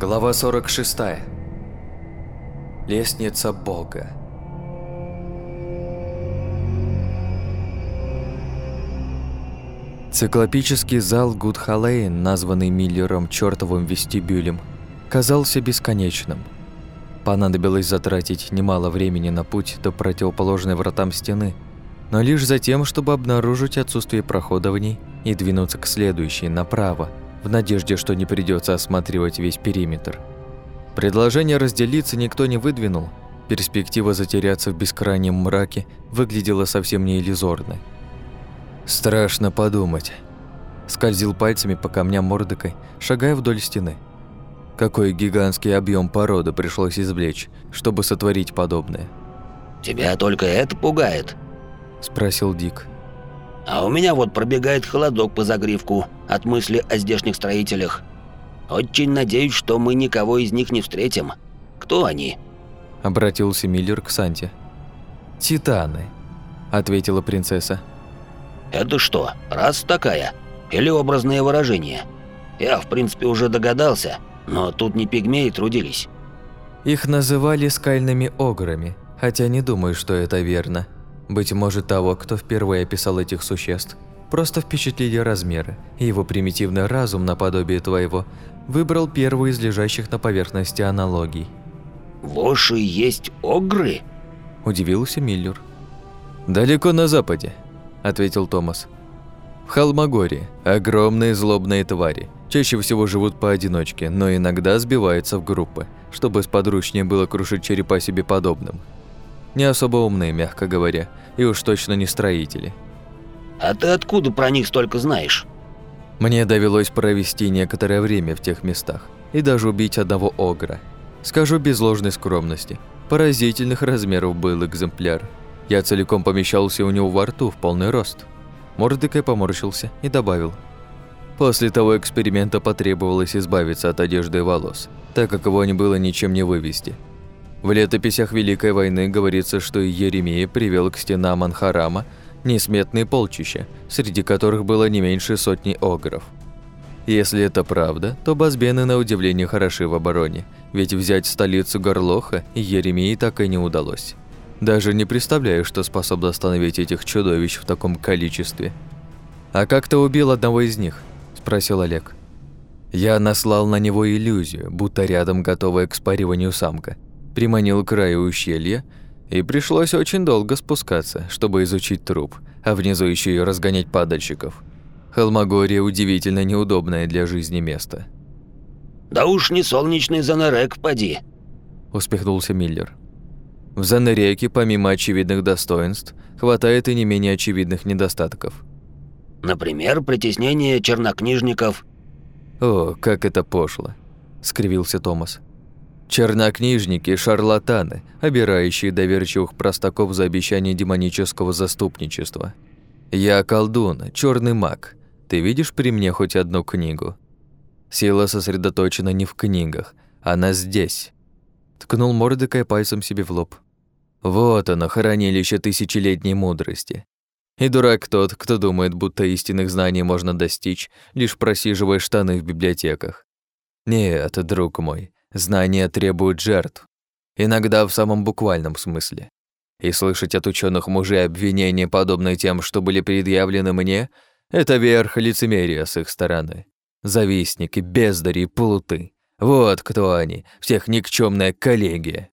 Глава 46. Лестница Бога. Циклопический зал Гудхалейн, названный Миллером чертовым вестибюлем, казался бесконечным. Понадобилось затратить немало времени на путь до противоположной вратам стены, но лишь за тем, чтобы обнаружить отсутствие прохода в ней и двинуться к следующей, направо, в надежде, что не придется осматривать весь периметр. Предложение разделиться никто не выдвинул. Перспектива затеряться в бескрайнем мраке выглядела совсем не иллюзорной. Страшно подумать. Скользил пальцами по камням мордокой, шагая вдоль стены. Какой гигантский объем породы пришлось извлечь, чтобы сотворить подобное. «Тебя только это пугает?» – спросил Дик. «А у меня вот пробегает холодок по загривку от мысли о здешних строителях. Очень надеюсь, что мы никого из них не встретим. Кто они?» Обратился Миллер к Санте. «Титаны», – ответила принцесса. «Это что, раз такая? Или образное выражение? Я, в принципе, уже догадался, но тут не пигмеи трудились». Их называли скальными ограми, хотя не думаю, что это верно. Быть может, того, кто впервые описал этих существ, просто впечатлили размеры, и его примитивный разум, наподобие твоего, выбрал первую из лежащих на поверхности аналогий. «Воши есть огры?» – удивился Миллер. «Далеко на западе», – ответил Томас. «В Холмогории огромные злобные твари. Чаще всего живут поодиночке, но иногда сбиваются в группы, чтобы сподручнее было крушить черепа себе подобным. Не особо умные, мягко говоря, и уж точно не строители. «А ты откуда про них столько знаешь?» Мне довелось провести некоторое время в тех местах и даже убить одного огра. Скажу без ложной скромности, поразительных размеров был экземпляр. Я целиком помещался у него во рту в полный рост. Мордекай поморщился и добавил. После того эксперимента потребовалось избавиться от одежды и волос, так как его не было ничем не вывести. В летописях Великой войны говорится, что Еремия привел к стенам Анхарама несметные полчища, среди которых было не меньше сотни огров. Если это правда, то базбены на удивление хороши в обороне, ведь взять столицу Горлоха Еремии так и не удалось. Даже не представляю, что способно остановить этих чудовищ в таком количестве. «А как ты убил одного из них?» – спросил Олег. Я наслал на него иллюзию, будто рядом готовая к спариванию самка – приманил к краю ущелья, и пришлось очень долго спускаться, чтобы изучить труп, а внизу еще и разгонять падальщиков. Холмогория удивительно неудобное для жизни место. «Да уж не солнечный Занерек, поди», — успехнулся Миллер. В Занереке, помимо очевидных достоинств, хватает и не менее очевидных недостатков. «Например, притеснение чернокнижников». «О, как это пошло», — скривился Томас. Чернокнижники – шарлатаны, обирающие доверчивых простаков за обещание демонического заступничества. Я колдун, черный маг. Ты видишь при мне хоть одну книгу? Сила сосредоточена не в книгах, она здесь. Ткнул Мордекай пальцем себе в лоб. Вот оно, хранилище тысячелетней мудрости. И дурак тот, кто думает, будто истинных знаний можно достичь, лишь просиживая штаны в библиотеках. Нет, друг мой, Знания требуют жертв, иногда в самом буквальном смысле. И слышать от ученых мужей обвинения, подобные тем, что были предъявлены мне, это верх лицемерия с их стороны. Завистники, бездари и плуты. Вот кто они, всех никчемная коллегия.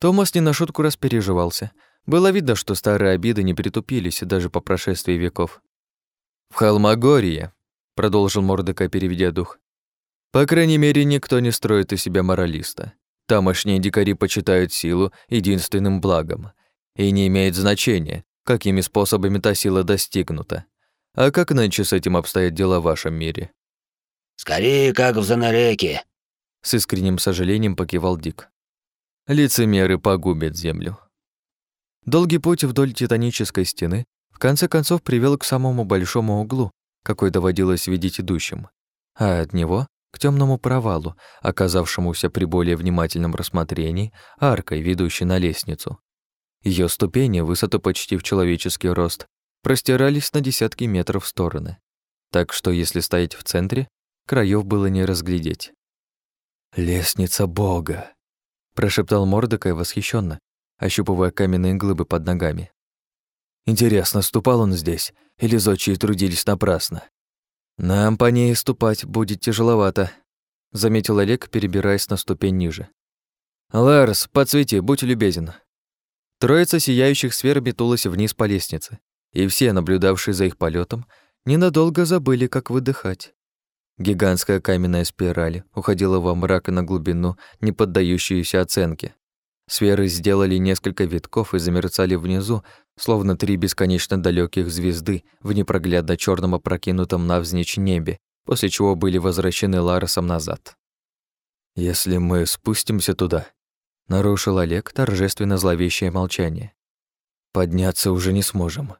Томас не на шутку распереживался. Было видно, что старые обиды не притупились даже по прошествии веков. «В Холмогорье», — продолжил Мордекай, переведя дух, по крайней мере, никто не строит из себя моралиста. Тамошние дикари почитают силу единственным благом. И не имеет значения, какими способами та сила достигнута. А как нынче с этим обстоят дела в вашем мире? «Скорее, как в Занареке», — с искренним сожалением покивал Дик. Лицемеры погубят землю. Долгий путь вдоль титанической стены в конце концов привел к самому большому углу, какой доводилось видеть идущим, а от него к темному провалу, оказавшемуся при более внимательном рассмотрении аркой, ведущей на лестницу. Ее ступени, высоту почти в человеческий рост, простирались на десятки метров в стороны. Так что если стоять в центре, краев было не разглядеть. «Лестница Бога!» – прошептал Мордекай восхищенно, ощупывая каменные глыбы под ногами. «Интересно, ступал он здесь, или зодчие трудились напрасно?» «Нам по ней ступать будет тяжеловато», — заметил Олег, перебираясь на ступень ниже. «Ларс, подсвети, будь любезен». Троица сияющих сфер метулась вниз по лестнице, и все, наблюдавшие за их полетом, ненадолго забыли, как выдыхать. Гигантская каменная спираль уходила во мрак и на глубину, не поддающуюся оценке. Сферы сделали несколько витков и замерцали внизу, словно три бесконечно далеких звезды в непроглядно черном опрокинутом навзничь небе, после чего были возвращены Ларосом назад. «Если мы спустимся туда», — нарушил Олег торжественно зловещее молчание, «подняться уже не сможем».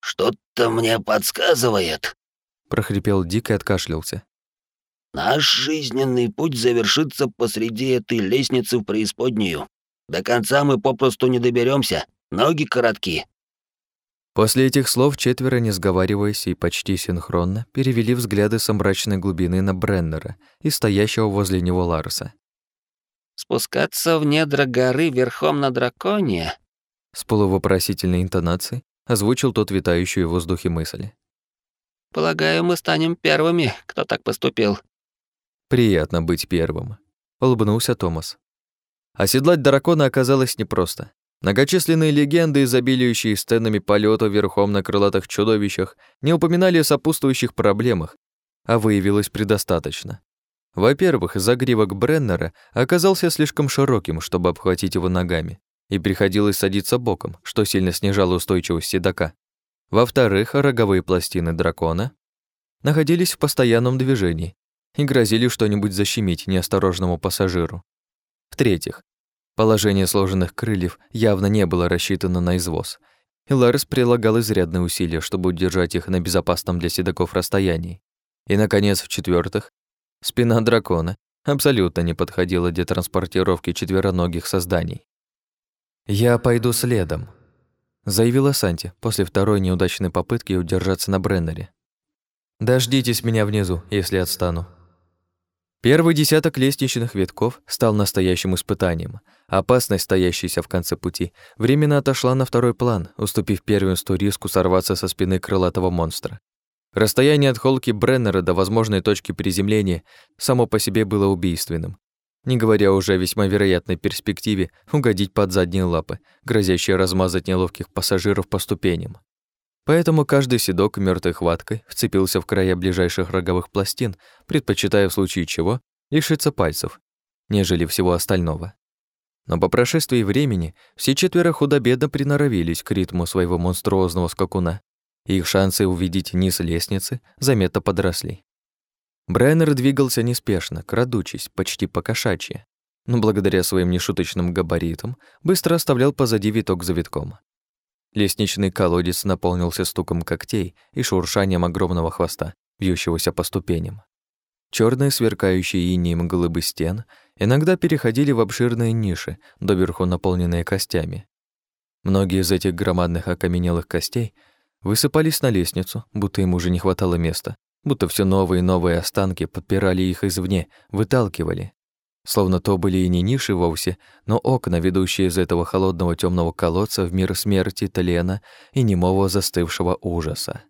«Что-то мне подсказывает», — прохрипел Дик и откашлялся. Наш жизненный путь завершится посреди этой лестницы в преисподнюю. До конца мы попросту не доберемся. Ноги коротки». После этих слов четверо, не сговариваясь и почти синхронно, перевели взгляды с мрачной глубины на Бреннера и стоящего возле него Ларса. «Спускаться в недра горы верхом на драконе?» С полувопросительной интонацией озвучил тот витающую в воздухе мысли. «Полагаю, мы станем первыми, кто так поступил. «Приятно быть первым», — улыбнулся Томас. Оседлать дракона оказалось непросто. Многочисленные легенды, изобилующие сценами полета верхом на крылатых чудовищах, не упоминали о сопутствующих проблемах, а выявилось предостаточно. Во-первых, загривок Бреннера оказался слишком широким, чтобы обхватить его ногами, и приходилось садиться боком, что сильно снижало устойчивость седока. Во-вторых, роговые пластины дракона находились в постоянном движении и грозили что-нибудь защемить неосторожному пассажиру. В-третьих, положение сложенных крыльев явно не было рассчитано на извоз, и Ларес прилагал изрядные усилия, чтобы удержать их на безопасном для седаков расстоянии. И, наконец, в четвертых, спина дракона абсолютно не подходила для транспортировки четвероногих созданий. «Я пойду следом», — заявила Санти после второй неудачной попытки удержаться на Бреннере. «Дождитесь меня внизу, если отстану». Первый десяток лестничных витков стал настоящим испытанием. Опасность, стоящаяся в конце пути, временно отошла на второй план, уступив первенству риску сорваться со спины крылатого монстра. Расстояние от холки Бреннера до возможной точки приземления само по себе было убийственным, не говоря уже о весьма вероятной перспективе угодить под задние лапы, грозящие размазать неловких пассажиров по ступеням. Поэтому каждый седок мертвой хваткой вцепился в края ближайших роговых пластин, предпочитая в случае чего лишиться пальцев, нежели всего остального. Но по прошествии времени все четверо худо-бедно приноровились к ритму своего монструозного скакуна, и их шансы увидеть низ лестницы заметно подросли. Брайнер двигался неспешно, крадучись, почти покошачьи, но благодаря своим нешуточным габаритам быстро оставлял позади виток за витком. Лестничный колодец наполнился стуком когтей и шуршанием огромного хвоста, вьющегося по ступеням. Черные сверкающие инеем глыбы стен иногда переходили в обширные ниши, доверху наполненные костями. Многие из этих громадных окаменелых костей высыпались на лестницу, будто им уже не хватало места, будто все новые и новые останки подпирали их извне, выталкивали, Словно то были и не ниши вовсе, но окна, ведущие из этого холодного темного колодца в мир смерти тлена и немого застывшего ужаса.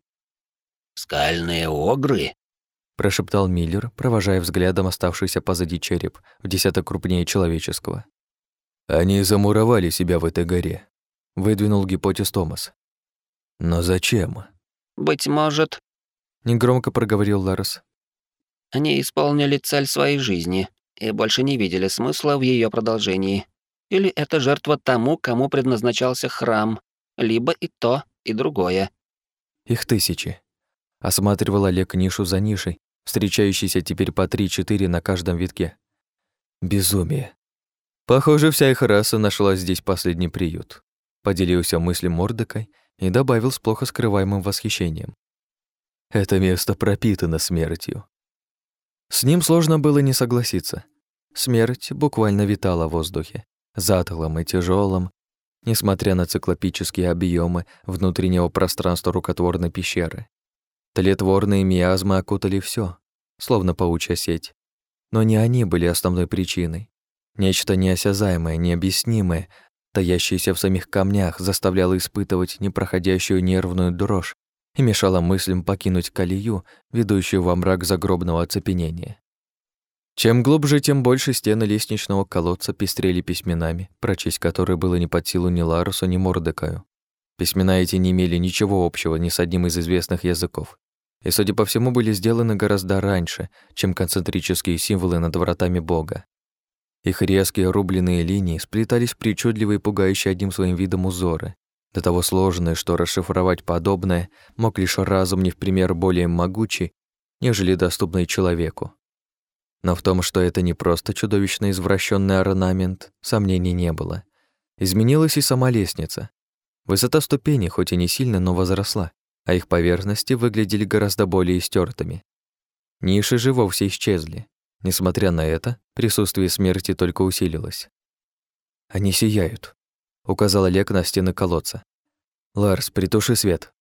«Скальные огры?» — прошептал Миллер, провожая взглядом оставшийся позади череп, в десяток крупнее человеческого. «Они замуровали себя в этой горе», — выдвинул гипотез Томас. «Но зачем?» «Быть может...» — негромко проговорил Ларес. «Они исполнили цель своей жизни, и больше не видели смысла в ее продолжении. Или это жертва тому, кому предназначался храм, либо и то, и другое. Их тысячи. Осматривал Олег нишу за нишей, встречающейся теперь по три-четыре на каждом витке. Безумие. Похоже, вся их раса нашла здесь последний приют. Поделился мыслью Мордекой и добавил с плохо скрываемым восхищением. Это место пропитано смертью. С ним сложно было не согласиться. Смерть буквально витала в воздухе, затхлым и тяжелым, несмотря на циклопические объемы внутреннего пространства рукотворной пещеры. Тлетворные миазмы окутали все, словно паучья сеть. но не они были основной причиной. Нечто неосязаемое, необъяснимое, таящееся в самих камнях, заставляло испытывать непроходящую нервную дрожь и мешало мыслям покинуть колею, ведущую во мрак загробного оцепенения. Чем глубже, тем больше стены лестничного колодца пестрели письменами, прочесть которые было не под силу ни Ларусу, ни Мордекаю. Письмена эти не имели ничего общего ни с одним из известных языков, и, судя по всему, были сделаны гораздо раньше, чем концентрические символы над вратами Бога. Их резкие рубленые линии сплетались в причудливые, пугающие одним своим видом узоры, до того сложные, что расшифровать подобное мог лишь разум не в пример более могучий, нежели доступный человеку. Но в том, что это не просто чудовищно извращенный орнамент, сомнений не было. Изменилась и сама лестница. Высота ступеней хоть и не сильно, но возросла, а их поверхности выглядели гораздо более истертыми. Ниши же вовсе исчезли. Несмотря на это, присутствие смерти только усилилось. «Они сияют», — указал Олег на стены колодца. «Ларс, притуши свет».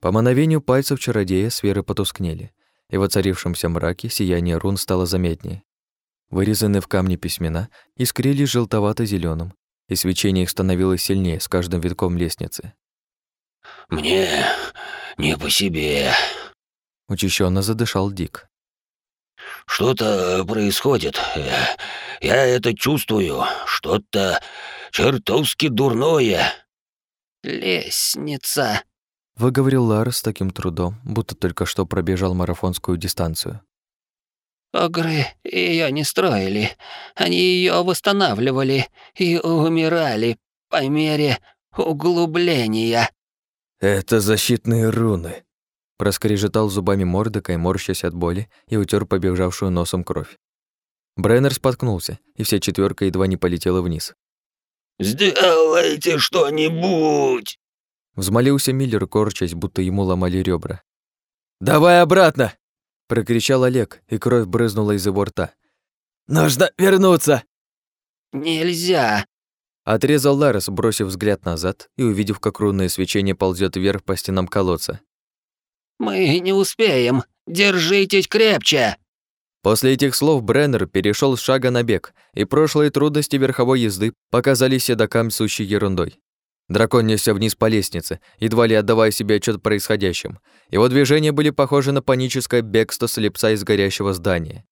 По мановению пальцев чародея сферы потускнели, и в оцарившемся мраке сияние рун стало заметнее. Вырезанные в камне письмена искрились желтовато зеленым и свечение их становилось сильнее с каждым витком лестницы. «Мне не по себе», — учащенно задышал Дик. «Что-то происходит. Я это чувствую. Что-то чертовски дурное». «Лестница», выговорил Лар с таким трудом, будто только что пробежал марафонскую дистанцию. Огры ее не строили, они ее восстанавливали и умирали по мере углубления. Это защитные руны, проскрежетал зубами Мордекай, морщась от боли, и утер побежавшую носом кровь. Бреннер споткнулся, и вся четверка едва не полетела вниз. «Сделайте что-нибудь!» Взмолился Миллер, корчась, будто ему ломали ребра. «Давай обратно!» — прокричал Олег, и кровь брызнула из его рта. «Нужно вернуться!» «Нельзя!» Отрезал Ларес, бросив взгляд назад и увидев, как рунное свечение ползет вверх по стенам колодца. «Мы не успеем! Держитесь крепче!» После этих слов Бреннер перешел с шага на бег, и прошлые трудности верховой езды показались седокам сущей ерундой. Дракон несся вниз по лестнице, едва ли отдавая себе отчет в происходящем. Его движения были похожи на паническое бегство слепца из горящего здания.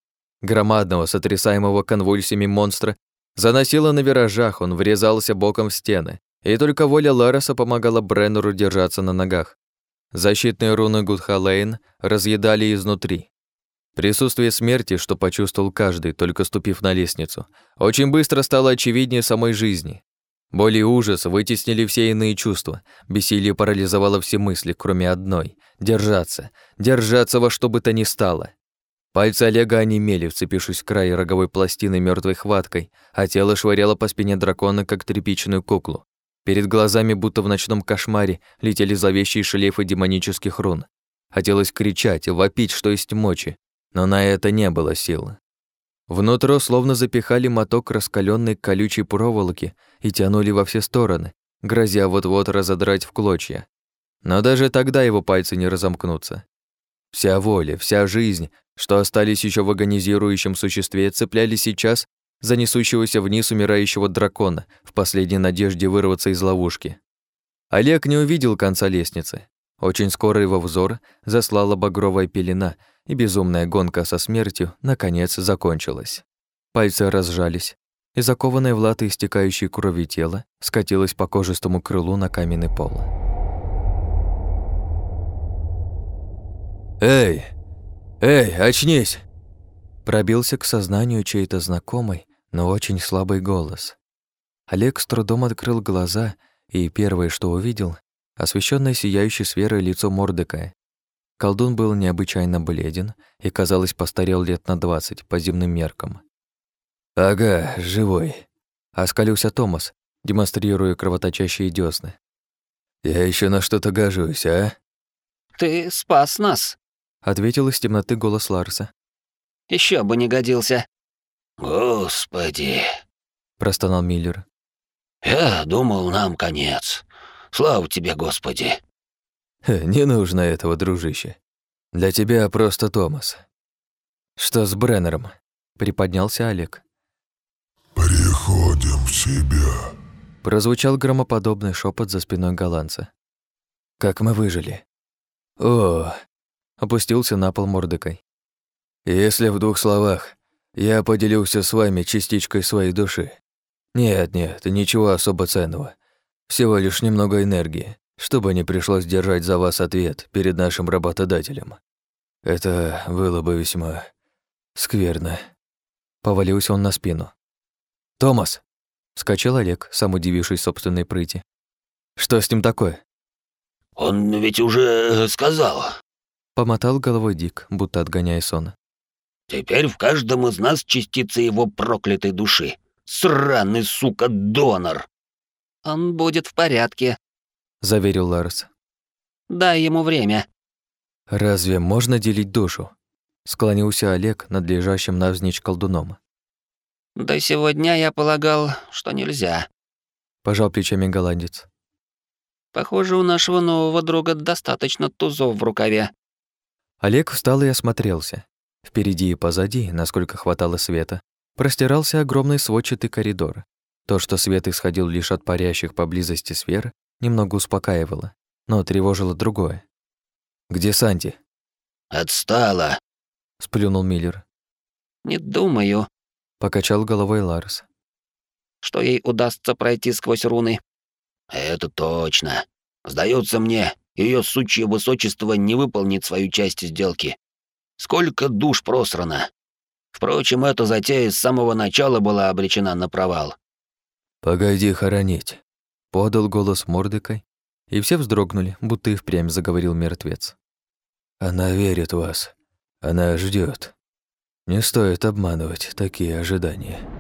Громадного, сотрясаемого конвульсиями монстра заносило на виражах, он врезался боком в стены, и только воля Лареса помогала Бреннеру держаться на ногах. Защитные руны Гудхалейн разъедали изнутри. Присутствие смерти, что почувствовал каждый, только ступив на лестницу, очень быстро стало очевиднее самой жизни. Боль и ужас вытеснили все иные чувства. Бессилие парализовало все мысли, кроме одной — держаться. Держаться во что бы то ни стало. Пальцы Олега онемели, вцепившись в край роговой пластины мертвой хваткой, а тело швыряло по спине дракона, как тряпичную куклу. Перед глазами, будто в ночном кошмаре, летели зловещие шлейфы демонических рун. Хотелось кричать вопить, что есть мочи, но на это не было сил. Внутрь словно запихали моток раскаленной колючей проволоки и тянули во все стороны, грозя вот-вот разодрать в клочья. Но даже тогда его пальцы не разомкнутся. Вся воля, вся жизнь, что остались еще в агонизирующем существе, цепляли сейчас за несущегося вниз умирающего дракона в последней надежде вырваться из ловушки. Олег не увидел конца лестницы. Очень скоро его взор заслала багровая пелена, и безумная гонка со смертью наконец закончилась. Пальцы разжались, и закованное в латы истекающей кровью тело скатилось по кожистому крылу на каменный пол. «Эй! Эй, очнись!» Пробился к сознанию чей-то знакомый, но очень слабый голос. Олег с трудом открыл глаза, и первое, что увидел, освещенное сияющей сферой лицо Мордекая, Колдун был необычайно бледен и, казалось, постарел лет на двадцать по земным меркам. «Ага, живой», — оскалился Томас, демонстрируя кровоточащие дёсны. «Я еще на что-то гожусь, а?» «Ты спас нас», — ответил из темноты голос Ларса. Еще бы не годился». «Господи», — простонал Миллер. «Я думал, нам конец. Слава тебе, Господи!» «Не нужно этого, дружище. Для тебя просто Томас. Что с Бреннером?» Приподнялся Олег. «Приходим в себя», — прозвучал громоподобный шепот за спиной голландца. «Как мы выжили?» «О!» — опустился на пол мордыкой. «Если в двух словах, я поделился с вами частичкой своей души. Нет, нет, ничего особо ценного. Всего лишь немного энергии, чтобы не пришлось держать за вас ответ перед нашим работодателем. Это было бы весьма скверно. Повалился он на спину. «Томас!» — вскочил Олег, сам удивившись собственной прыти. «Что с ним такое?» «Он ведь уже сказал». Помотал головой Дик, будто отгоняя сон. «Теперь в каждом из нас частица его проклятой души. Сраный, сука, донор!» «Он будет в порядке», — заверил Ларс. «Дай ему время». «Разве можно делить душу?» — склонился Олег над лежащим навзничь колдуном. «До сегодня я полагал, что нельзя», — пожал плечами голландец. «Похоже, у нашего нового друга достаточно тузов в рукаве». Олег встал и осмотрелся. Впереди и позади, насколько хватало света, простирался огромный сводчатый коридор. То, что свет исходил лишь от парящих поблизости сфер, немного успокаивало, но тревожило другое. «Где Санти?» «Отстала», — сплюнул Миллер. «Не думаю», — покачал головой Ларс. «Что ей удастся пройти сквозь руны?» «Это точно. Сдается мне, ее сучье высочество не выполнит свою часть сделки. Сколько душ просрано. Впрочем, эта затея с самого начала была обречена на провал. «Погоди хоронить», — подал голос Мордекой, и все вздрогнули, будто и впрямь заговорил мертвец. «Она верит в вас. Она ждет. Не стоит обманывать такие ожидания».